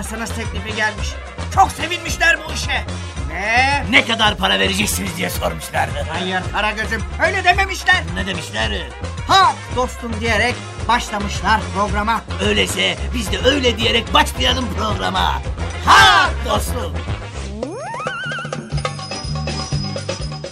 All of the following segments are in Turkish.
mısınız teklifi gelmiş. Çok sevinmişler bu işe. Ve Ne kadar para vereceksiniz diye sormuşlardı. hayır Karagöz'üm öyle dememişler. Ne demişler? Ha dostum diyerek başlamışlar programa. Öyleyse biz de öyle diyerek başlayalım programa. Ha dostum.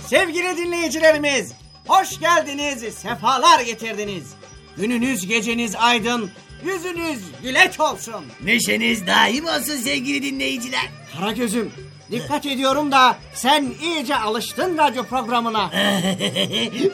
Sevgili dinleyicilerimiz, hoş geldiniz, sefalar getirdiniz. Gününüz geceniz aydın, yüzünüz güleç olsun. Neşeniz daim olsun sevgili dinleyiciler. Karagöz'üm, dikkat ediyorum da sen iyice alıştın radyo programına.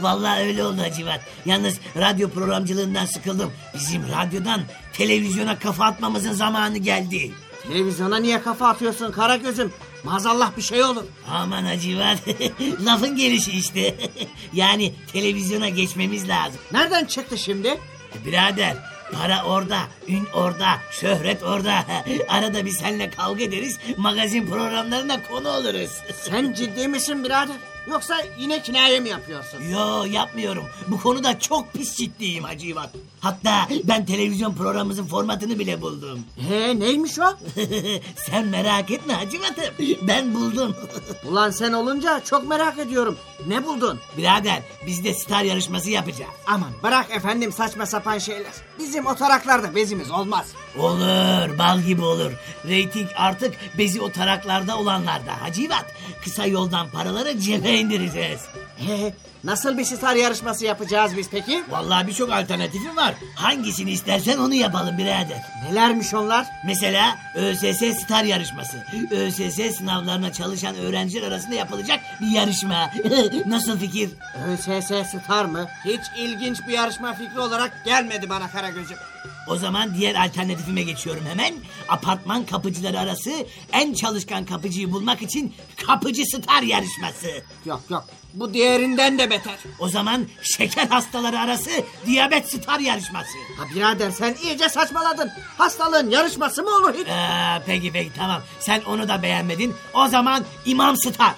Vallahi öyle oldu Hacivat. Yalnız radyo programcılığından sıkıldım. Bizim radyodan televizyona kafa atmamızın zamanı geldi. Televizyona niye kafa atıyorsun Karagöz'üm? Maazallah bir şey olur. Aman Hacivat. Lafın gelişi işte. yani televizyona geçmemiz lazım. Nereden çıktı şimdi? Birader para orada, ün orada, şöhret orada. Arada bir seninle kavga ederiz, magazin programlarına konu oluruz. Sen ciddi misin birader? Yoksa yine kinaye mi yapıyorsun? Yo yapmıyorum. Bu konuda çok pis ciddiyim Hacivat. Hatta ben televizyon programımızın formatını bile buldum. He neymiş o? Sen merak etme Hacivat'ım. Ben buldum. Ulan sen olunca çok merak ediyorum. Ne buldun? Birader biz de star yarışması yapacağız. Aman bırak efendim saçma sapan şeyler. Bizim o taraklarda bezimiz olmaz. Olur, bal gibi olur. Rating artık bezi o taraklarda olanlarda. Hacivat, kısa yoldan paraları cebe indireceğiz. Nasıl bir star yarışması yapacağız biz peki? Vallahi birçok alternatifim var. Hangisini istersen onu yapalım birader. Nelermiş onlar? Mesela ÖSS Star yarışması. ÖSS sınavlarına çalışan öğrenciler arasında yapılacak bir yarışma. Nasıl fikir? ÖSS Star mı? Hiç ilginç bir yarışma fikri olarak gelmedi bana Karagöz'üm. O zaman diğer alternatifime geçiyorum hemen. Apartman kapıcıları arası en çalışkan kapıcıyı bulmak için kapıcı star yarışması. Yok yok bu diğerinden de beter. O zaman şeker hastaları arası diyabet star yarışması. Ha birader sen iyice saçmaladın. Hastalığın yarışması mı olur hiç? Ee, peki peki tamam. Sen onu da beğenmedin. O zaman imam star.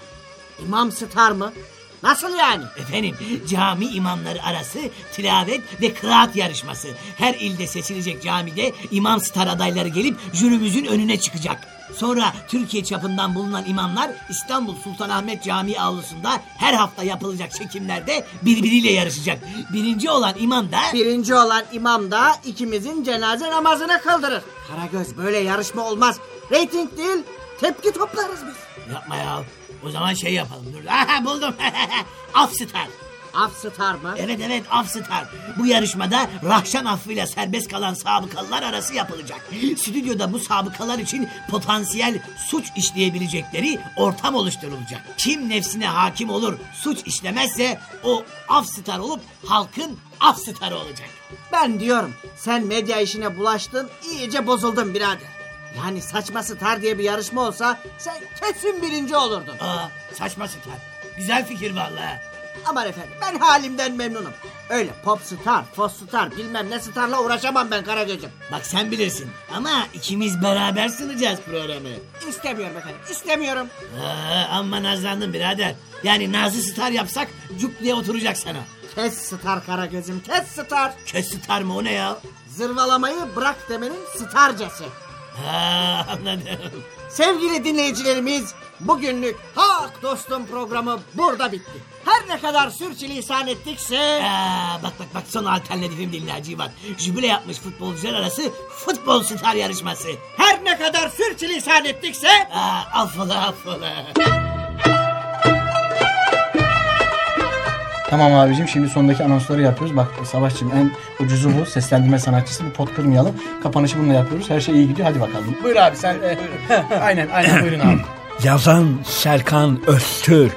İmam Star mı? Nasıl yani? Efendim cami imamları arası tilavet ve kıraat yarışması. Her ilde seçilecek camide imam star adayları gelip jürümüzün önüne çıkacak. Sonra Türkiye çapından bulunan imamlar İstanbul Sultanahmet Camii avlusunda her hafta yapılacak çekimlerde birbiriyle yarışacak. Birinci olan imam da... Birinci olan imam da ikimizin cenaze namazını kıldırır. Karagöz böyle yarışma olmaz. Rating değil tepki toplarız biz. Yapma ya. O zaman şey yapalım. Dur. Aha, buldum. Af star. Af Star mı? Evet evet af star. Bu yarışmada Rahşan affıyla serbest kalan sabıkalılar arası yapılacak. Stüdyoda bu sabıkalar için potansiyel suç işleyebilecekleri ortam oluşturulacak. Kim nefsine hakim olur suç işlemezse o af star olup halkın af starı olacak. Ben diyorum sen medya işine bulaştın iyice bozuldun birader. Yani saçma star diye bir yarışma olsa sen kesin birinci olurdun. Aa saçma star. Güzel fikir vallahi. Aman efendim ben halimden memnunum. Öyle pop star, fos star bilmem ne starla uğraşamam ben Karagöz'üm. Bak sen bilirsin ama ikimiz beraber sunacağız programı. İstemiyorum efendim istemiyorum. Aa, amma nazlandın birader. Yani Nazlı Star yapsak cuk diye oturacak sana. Kes star Karagöz'üm kes star. Kes Star mı o ne ya? Zırvalamayı bırak demenin starcası. Ha, anladım. Sevgili dinleyicilerimiz bugünlük Hak Dostum programı burada bitti. Her ne kadar sürçülisan ettikse... Aa, bak bak bak son alternatifim dinle Hacivat. Jübile yapmış futbolcular arası futbol star yarışması. Her ne kadar sürçülisan ettikse... Aa, affola affola. Tamam abicim şimdi sondaki anonsları yapıyoruz. Bak Savaşçım en ucuzu bu. Seslendirme sanatçısı. Bir pot kırmayalım. Kapanışı bununla yapıyoruz. Her şey iyi gidiyor. Hadi bakalım. Buyur abi sen. e, aynen aynen buyurun abi. Yazan Serkan Öztürk.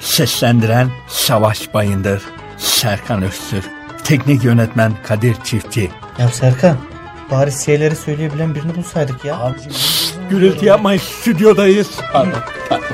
Seslendiren Savaş Bayındır. Serkan Öztürk. Teknik yönetmen Kadir Çiftçi. Ya Serkan bari şeyleri söyleyebilen birini bulsaydık ya. Gürültü yapmayın stüdyodayız. Pardon, pardon.